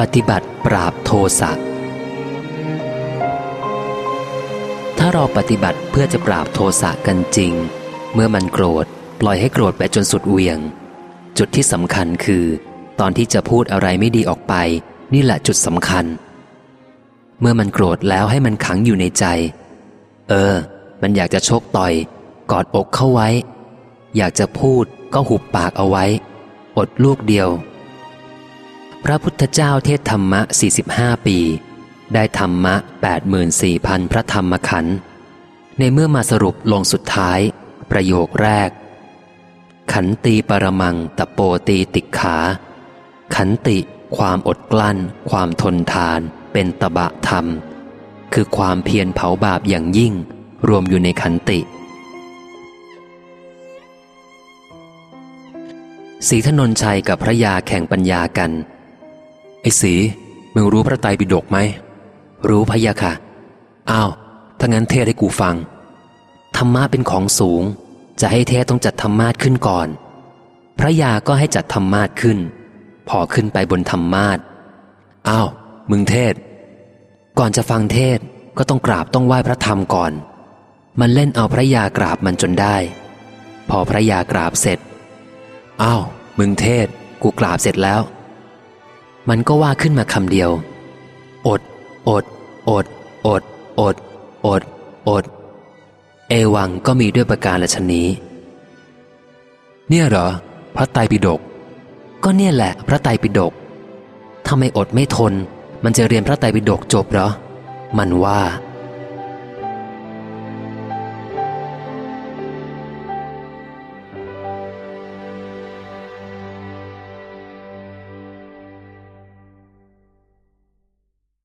ปฏิบัติปราบโทสะ ถ้าเราปฏิบัติเพื่อจะปราบโทสะกันจริง เมื่อมันโกรธ ปล่อยให้โกรธไปจนสุดเวียง จุดที่สำคัญคือ ตอนที่จะพูดอะไรไม่ดีออกไป นี่แหละจุดสำคัญ เมื่อมันโกรธแล้วให้มันขังอยู่ในใจ เออ มันอยากจะชกต่อย กอดอกเข้าไว้ อยากจะพูดก็หุบปากเอาไว้ อดลูกเดียว พระพุทธเจ้าเทศธรรมะ 45 ปี ได้ธรรมะ 84,000 พระธรรมขันธ์ในเมื่อมาสรุปลงสุดท้าย ประโยคแรก ขันตีปรมังตะโปตีติขา ขันติความอดกลั้น ความทนทาน เป็นตบะธรรม คือความเพียรเผาบาปอย่างยิ่ง รวมอยู่ในขันติสีถนนชัยกับพระยาแข่งปัญญากัน ไอ้สีมึงรู้พระไตรปิฎกไหม รู้พะยะค่ะ อ้าว ถ้างั้นเทศให้กูฟัง ธรรมะเป็นของสูง จะให้เทศต้องจัดธรรมาทขึ้นก่อน พระยาก็ให้จัดธรรมาทขึ้น พอขึ้นไปบนธรรมาทอ้าว มึงเทศ ก่อนจะฟังเทศก็ต้องกราบต้องไหว้พระธรรมก่อน มันเล่นเอาพระยากราบมันจนได้ พอพระยากราบเสร็จ อ้าว มึงเทศ กูกราบเสร็จแล้ว มันก็ว่าขึ้นมาคำเดียว อด อด อด อด อด อด อด เอวังก็มีด้วยประการละชนนี้ เนี่ยเหรอ พระไตรปิฎก ก็เนี่ยแหละ พระไตรปิฎกถ้าไม่อดไม่ทน มันจะเรียนพระไตรปิฎกจบเหรอ มันว่า